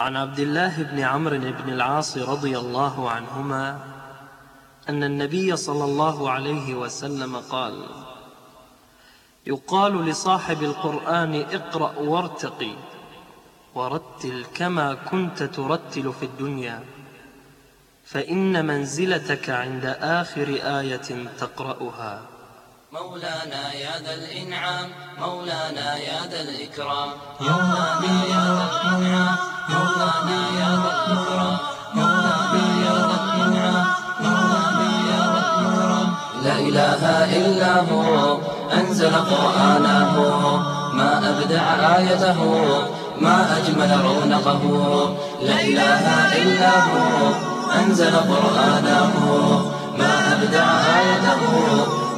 عن عبد الله بن عمرو بن العاص رضي الله عنهما أن النبي صلى الله عليه وسلم قال يقال لصاحب القرآن اقرأ وارتقي ورتل كما كنت ترتل في الدنيا فإن منزلتك عند آخر آية تقرأها. مولانا يا ذا الإنعام مولانا يا ذا الإكرام مولانا يا ذا الإنعام مولانا يا ذا الإكرام مولانا يا ذا الإنعام مولانا يا ذا الإكرام لا إله إلا هو أنزل قرآنه. ما أبدع آيته ما أجمل رونقه. لا إله إلا هو أنزل قرآنه. ما أبدع آيته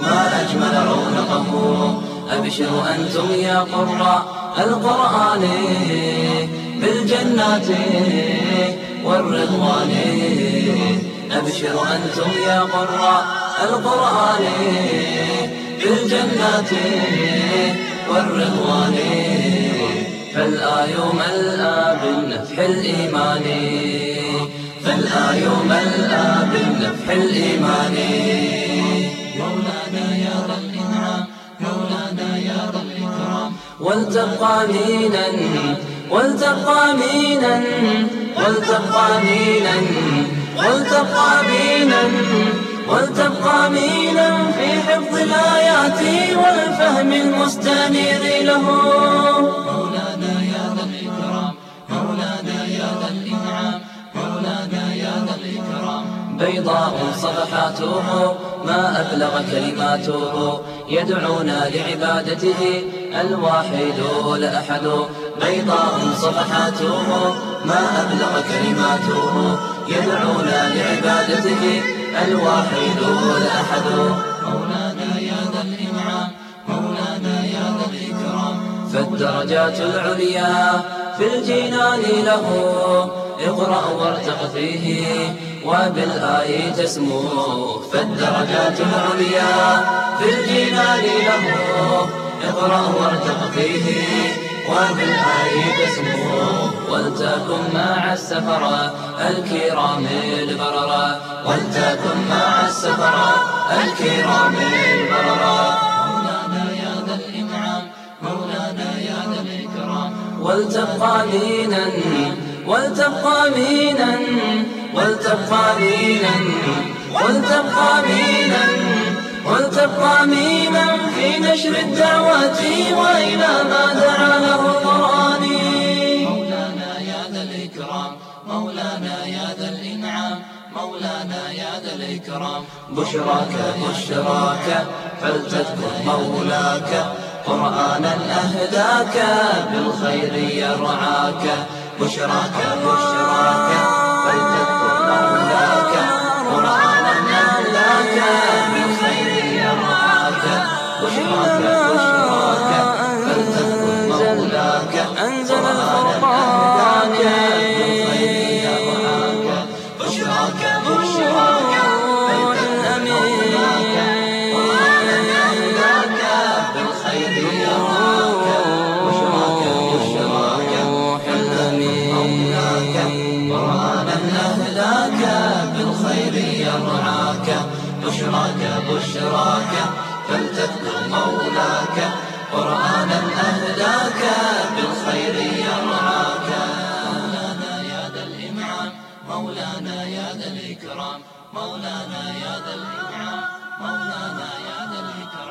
ما أجمل رونقه. أبشروا أنتم يا قراء القرآن. بالجنات والرضوان. أبشروا أنتم يا قراء القرآن بالجنات والرضوان. فالآي ملأى بالنفح الإيمان. فالآي ملأى بالنفح الإيمان. مولانا يا ذا الإنعام مولانا يا ذا الإكرام. ولتبقى مينا ولتبقى مينا ولتبقى مينا ولتبقى مينا ولتبقى مينا في حفظ الآيات والفهم المستنير له. مولانا يا ذا الإكرام مولانا يا ذا الإنعام مولانا يا ذا الإكرام. بيضاء صفحاته ما أبلغ كلماته. يدعونا لعبادته الواحد الأحد بيضاء صفحاته ما أبلغ كلماته يدعونا لعبادته الواحد الأحد مولانا يا ذا الإنعام مولانا يا ذا الإكرام. فالدرجات العليا في الجنان له. اقرأ وارتق فيه وبالآي تسمو فالدرجات العليا في الجنان له. اقرأ وارتق فيه وبالآي تسمو ولتكن مع السفرة الكرام البررة ولتكن مع السفرة الكرام البررة مولانا يا ذا الإنعام مولانا يا ذا الإكرام. ولتبقى مينا ولتبقى مينا ولتبقى مينا ولتبقى مينا ولتبقى مينا في نشر الدعوات وإلى ما دعا له القرآن. مولانا يا ذا الإكرام مولانا يا ذا الإنعام مولانا يا ذا الإكرام. بشراك بشراك فلتذكر مولاك قرآنا أهداك بالخير يرعاك. بشراك بشراك مولاك قرآنا بشراك بشراك أنزل الفرقان. بشراك فلتذكر مولاك قرآنا أهداك بالخير يرعاك. مولانا يا ذا الإنعام مولانا يا ذا الإكرام مولانا يا ذا الإنعام مولانا يا ذا الإكرام.